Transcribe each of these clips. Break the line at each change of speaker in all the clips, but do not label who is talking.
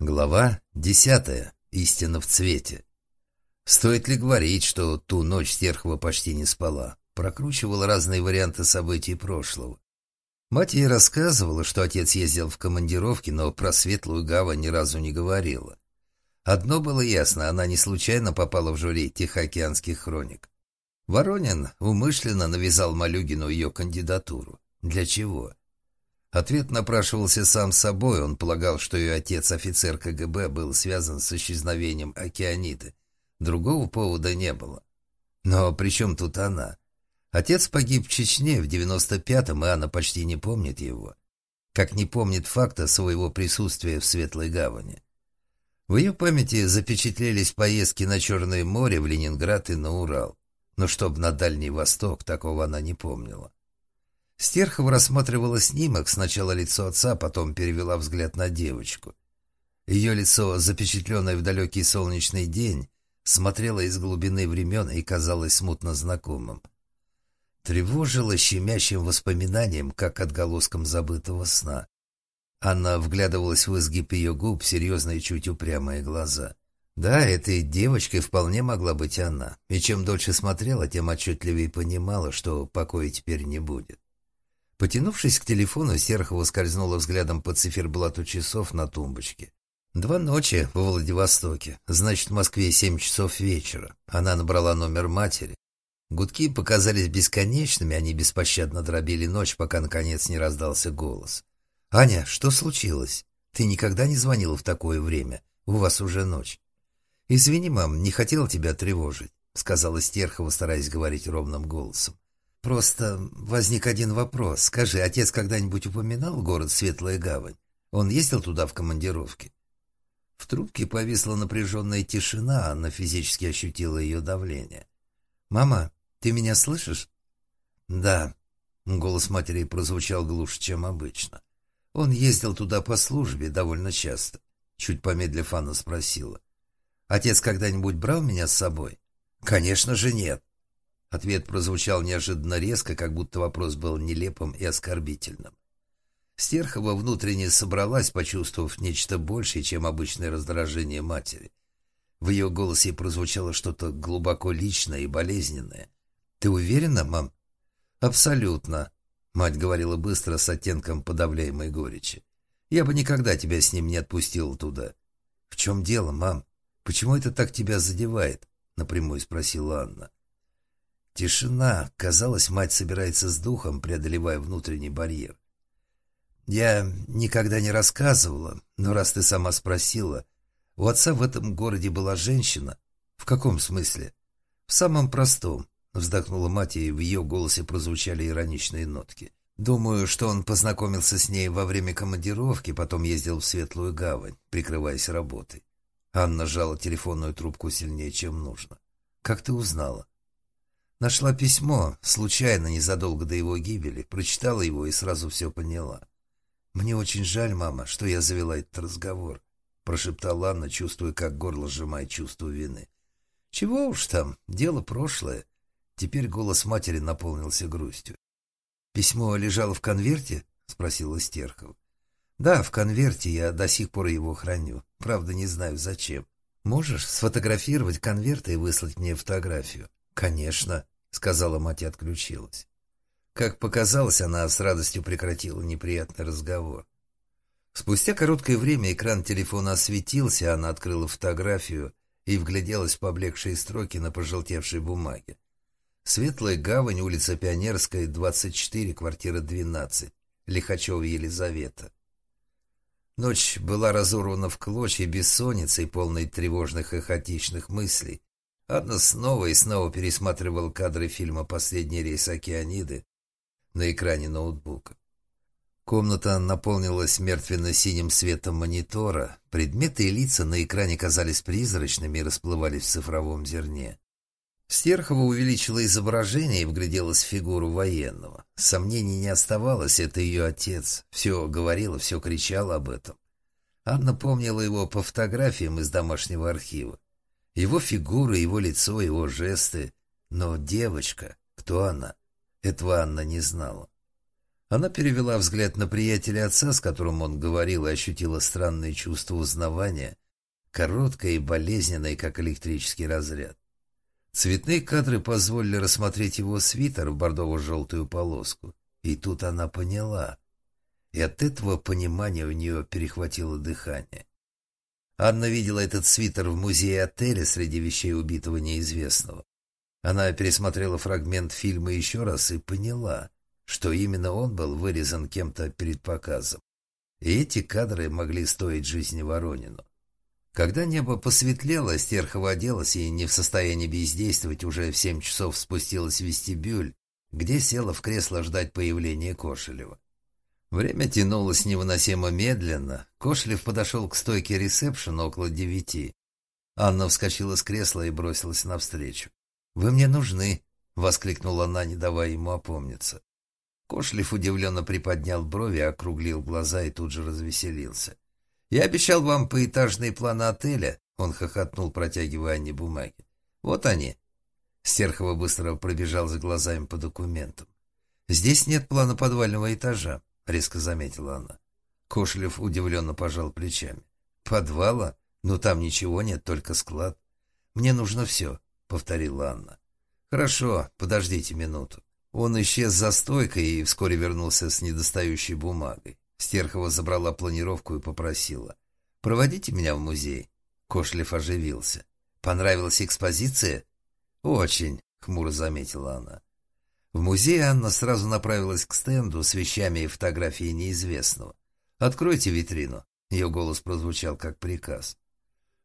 Глава десятая. Истина в цвете. Стоит ли говорить, что ту ночь Стерхова почти не спала? Прокручивала разные варианты событий прошлого. Мать ей рассказывала, что отец ездил в командировки, но про Светлую Гавань ни разу не говорила. Одно было ясно, она не случайно попала в жюри Тихоокеанских хроник. Воронин умышленно навязал Малюгину ее кандидатуру. Для чего? Ответ напрашивался сам собой. Он полагал, что ее отец, офицер КГБ, был связан с исчезновением океаниты. Другого повода не было. Но при чем тут она? Отец погиб в Чечне в 95-м, и она почти не помнит его. Как не помнит факта своего присутствия в Светлой Гавани. В ее памяти запечатлелись поездки на Черное море, в Ленинград и на Урал. Но чтоб на Дальний Восток, такого она не помнила. Стерхова рассматривала снимок, сначала лицо отца, потом перевела взгляд на девочку. Ее лицо, запечатленное в далекий солнечный день, смотрело из глубины времен и казалось смутно знакомым. Тревожило щемящим воспоминанием, как отголоском забытого сна. Она вглядывалась в изгиб ее губ, серьезные чуть упрямые глаза. Да, этой девочкой вполне могла быть она, и чем дольше смотрела, тем отчетливее понимала, что покоя теперь не будет. Потянувшись к телефону, Серхова скользнула взглядом по циферблату часов на тумбочке. Два ночи во Владивостоке, значит, в Москве семь часов вечера. Она набрала номер матери. Гудки показались бесконечными, они беспощадно дробили ночь, пока, наконец, не раздался голос. «Аня, что случилось? Ты никогда не звонила в такое время. У вас уже ночь». «Извини, мам, не хотела тебя тревожить», — сказала Стерхова, стараясь говорить ровным голосом. Просто возник один вопрос. Скажи, отец когда-нибудь упоминал город Светлая Гавань? Он ездил туда в командировке? В трубке повисла напряженная тишина, она физически ощутила ее давление. «Мама, ты меня слышишь?» «Да». Голос матери прозвучал глуше, чем обычно. Он ездил туда по службе довольно часто. Чуть помедлив, Анна спросила. «Отец когда-нибудь брал меня с собой?» «Конечно же нет. Ответ прозвучал неожиданно резко, как будто вопрос был нелепым и оскорбительным. Стерхова внутренне собралась, почувствовав нечто большее, чем обычное раздражение матери. В ее голосе прозвучало что-то глубоко личное и болезненное. «Ты уверена, мам?» «Абсолютно», — мать говорила быстро с оттенком подавляемой горечи. «Я бы никогда тебя с ним не отпустила туда». «В чем дело, мам? Почему это так тебя задевает?» — напрямую спросила Анна. Тишина. Казалось, мать собирается с духом, преодолевая внутренний барьер. «Я никогда не рассказывала, но раз ты сама спросила, у отца в этом городе была женщина. В каком смысле?» «В самом простом», — вздохнула мать, и в ее голосе прозвучали ироничные нотки. «Думаю, что он познакомился с ней во время командировки, потом ездил в Светлую Гавань, прикрываясь работой». Анна сжала телефонную трубку сильнее, чем нужно. «Как ты узнала?» Нашла письмо, случайно, незадолго до его гибели, прочитала его и сразу все поняла. «Мне очень жаль, мама, что я завела этот разговор», — прошептала Анна, чувствуя, как горло сжимает чувство вины. «Чего уж там, дело прошлое». Теперь голос матери наполнился грустью. «Письмо лежало в конверте?» — спросила Стерхов. «Да, в конверте, я до сих пор его храню. Правда, не знаю, зачем. Можешь сфотографировать конверт и выслать мне фотографию?» «Конечно», — сказала мать и отключилась. Как показалось, она с радостью прекратила неприятный разговор. Спустя короткое время экран телефона осветился, она открыла фотографию и вгляделась в поблекшие строки на пожелтевшей бумаге. Светлая гавань, улица Пионерская, 24, квартира 12, Лихачева Елизавета. Ночь была разорвана в клочья бессонницей, полной тревожных и хаотичных мыслей. Анна снова и снова пересматривала кадры фильма «Последний рейс Океаниды» на экране ноутбука. Комната наполнилась мертвенно-синим светом монитора. Предметы и лица на экране казались призрачными и расплывались в цифровом зерне. Стерхова увеличила изображение и вгляделась в фигуру военного. Сомнений не оставалось, это ее отец. Все говорила, все кричала об этом. Анна помнила его по фотографиям из домашнего архива. Его фигура, его лицо, его жесты. Но девочка, кто она? Этого Анна не знала. Она перевела взгляд на приятеля отца, с которым он говорил, и ощутила странное чувство узнавания, короткое и болезненное, как электрический разряд. Цветные кадры позволили рассмотреть его свитер в бордово-желтую полоску. И тут она поняла. И от этого понимания у нее перехватило дыхание. Анна видела этот свитер в музее отеля среди вещей убитого неизвестного. Она пересмотрела фрагмент фильма еще раз и поняла, что именно он был вырезан кем-то перед показом. И эти кадры могли стоить жизни Воронину. Когда небо посветлело, Стерхова оделась и, не в состоянии бездействовать, уже в семь часов спустилась в вестибюль, где села в кресло ждать появления Кошелева. Время тянулось невыносимо медленно. Кошелев подошел к стойке ресепшена около девяти. Анна вскочила с кресла и бросилась навстречу. «Вы мне нужны!» — воскликнула она, не давая ему опомниться. Кошлев удивленно приподнял брови, округлил глаза и тут же развеселился. «Я обещал вам поэтажные планы отеля», — он хохотнул, протягивая Анне бумаги. «Вот они». Стерхова быстро пробежал за глазами по документам. «Здесь нет плана подвального этажа», — резко заметила она. Кошлев удивленно пожал плечами. «Подвала? Ну там ничего нет, только склад. Мне нужно все», — повторила Анна. «Хорошо, подождите минуту». Он исчез за стойкой и вскоре вернулся с недостающей бумагой. Стерхова забрала планировку и попросила. «Проводите меня в музей». Кошлев оживился. «Понравилась экспозиция?» «Очень», — хмуро заметила она. В музее Анна сразу направилась к стенду с вещами и фотографией неизвестного. «Откройте витрину». Ее голос прозвучал как приказ.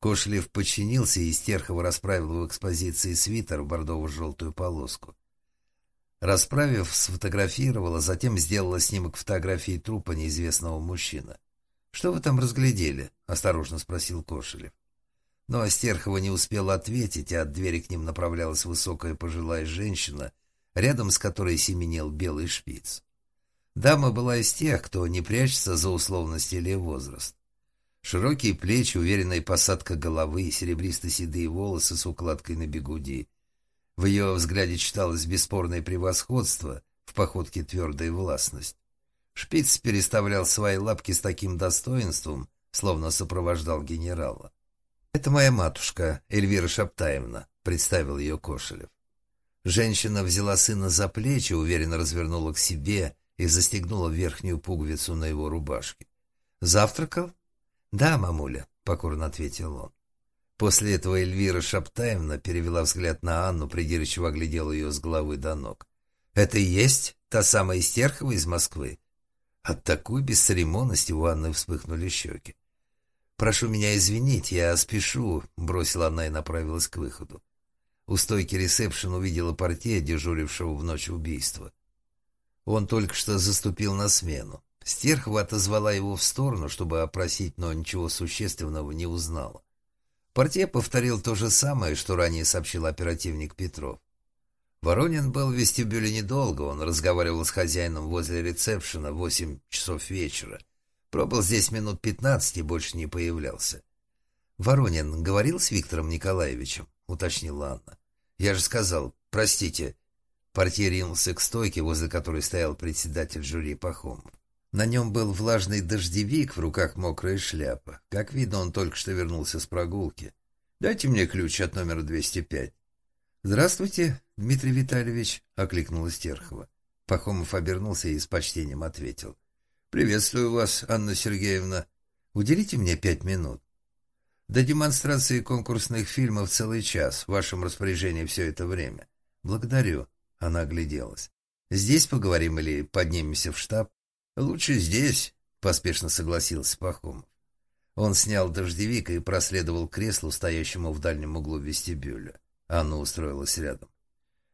Кошлев подчинился, и Стерхова расправила в экспозиции свитер в бордово-желтую полоску. Расправив, сфотографировала, затем сделала снимок фотографии трупа неизвестного мужчины. «Что вы там разглядели?» — осторожно спросил Кошелев. Но Астерхова не успела ответить, а от двери к ним направлялась высокая пожилая женщина, рядом с которой семенил белый шпиц. Дама была из тех, кто не прячется за условность или возраст. Широкие плечи, уверенная посадка головы, серебристо-седые волосы с укладкой на бегуди, в ее взгляде читалось бесспорное превосходство, в походке твердая властность. Шпиц переставлял свои лапки с таким достоинством, словно сопровождал генерала. «Это моя матушка, Эльвира Шаптаевна», — представил ее Кошелев. Женщина взяла сына за плечи, уверенно развернула к себе и застегнула верхнюю пуговицу на его рубашке. «Завтракал?» «Да, мамуля», — покорно ответил он. После этого Эльвира Шаптаевна перевела взгляд на Анну, придирчиво оглядела ее с головы до ног. «Это и есть та самая Стерхова из Москвы?» От такой бесцеремонности у Анны вспыхнули щеки. «Прошу меня извинить, я спешу», — бросила она и направилась к выходу. У стойки ресепшн увидела портье, дежурившего в ночь убийства. Он только что заступил на смену. Стерхова отозвала его в сторону, чтобы опросить, но ничего существенного не узнала. Портье повторил то же самое, что ранее сообщил оперативник Петров. Воронин был в вестибюле недолго, он разговаривал с хозяином возле ресепшена в восемь часов вечера. Пробыл здесь минут пятнадцать и больше не появлялся. «Воронин говорил с Виктором Николаевичем?» — уточнила Анна. «Я же сказал, простите». Портье ринулся к стойке, возле которой стоял председатель жюри Пахомов. На нем был влажный дождевик, в руках мокрая шляпа. Как видно, он только что вернулся с прогулки. «Дайте мне ключ от номера 205». «Здравствуйте, Дмитрий Витальевич», — окликнула Стерхова. Пахомов обернулся и с почтением ответил. «Приветствую вас, Анна Сергеевна. Уделите мне пять минут». «До демонстрации конкурсных фильмов целый час. В вашем распоряжении все это время». «Благодарю», — она огляделась. «Здесь поговорим или поднимемся в штаб?» «Лучше здесь», — поспешно согласился Пахомов. Он снял дождевик и проследовал креслу, стоящему в дальнем углу вестибюля. Анна устроилась рядом.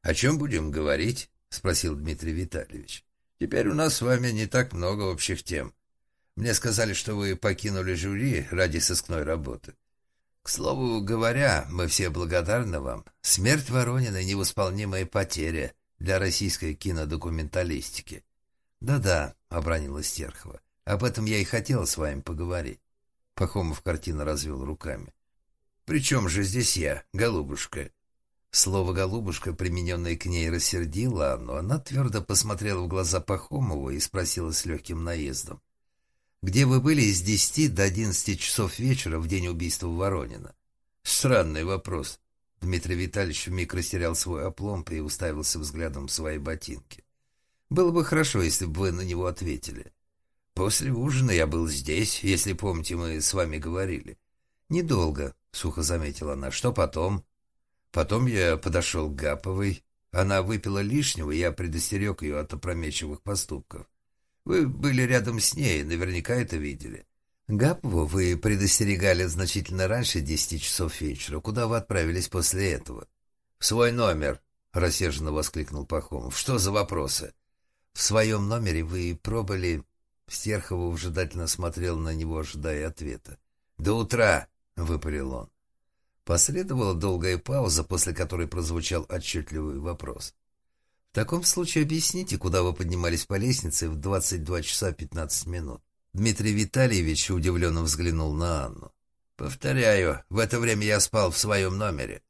«О чем будем говорить?» — спросил Дмитрий Витальевич. «Теперь у нас с вами не так много общих тем. Мне сказали, что вы покинули жюри ради сыскной работы. К слову говоря, мы все благодарны вам. Смерть Воронина — невосполнимая потеря для российской кинодокументалистики. «Да-да», — обронила Стерхова. «Об этом я и хотела с вами поговорить». Пахомов картина развел руками. «При чем же здесь я, голубушка?» Слово «голубушка», примененное к ней, рассердило, но она твердо посмотрела в глаза Пахомову и спросила с легким наездом. «Где вы были с десяти до одиннадцати часов вечера в день убийства Воронина?» «Странный вопрос». Дмитрий Витальевич вмиг растерял свой опломб и уставился взглядом в свои ботинки. «Было бы хорошо, если бы вы на него ответили». «После ужина я был здесь, если помните, мы с вами говорили». «Недолго», — сухо заметила она. «Что потом?» Потом я подошел к Гаповой. Она выпила лишнего, и я предостерег ее от опрометчивых поступков. Вы были рядом с ней, наверняка это видели. Гапову вы предостерегали значительно раньше десяти часов вечера. Куда вы отправились после этого? В свой номер, — рассерженно воскликнул Пахомов. Что за вопросы? В своем номере вы пробыли... Стерхова вжидательно смотрел на него, ожидая ответа. «До утра!» — выпалил он. Последовала долгая пауза, после которой прозвучал отчетливый вопрос. «В таком случае объясните, куда вы поднимались по лестнице в 22 часа 15 минут?» Дмитрий Витальевич удивленно взглянул на Анну. «Повторяю, в это время я спал в своем номере».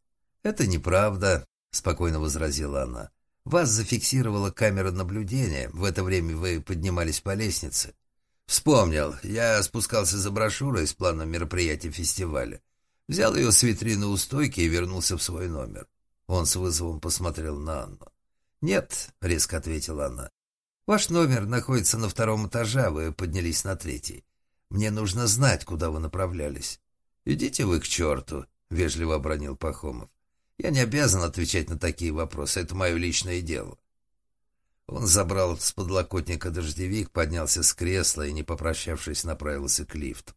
«Это неправда», — спокойно возразила она. «Вас зафиксировала камера наблюдения. В это время вы поднимались по лестнице». «Вспомнил. Я спускался за брошюрой с планом мероприятия фестиваля. Взял ее с витрины у стойки и вернулся в свой номер. Он с вызовом посмотрел на Анну. «Нет», — резко ответила она. «Ваш номер находится на втором этаже, вы поднялись на третий. Мне нужно знать, куда вы направлялись». «Идите вы к черту», — вежливо обронил Пахомов. «Я не обязан отвечать на такие вопросы, это мое личное дело». Он забрал с подлокотника дождевик, поднялся с кресла и, не попрощавшись, направился к лифту.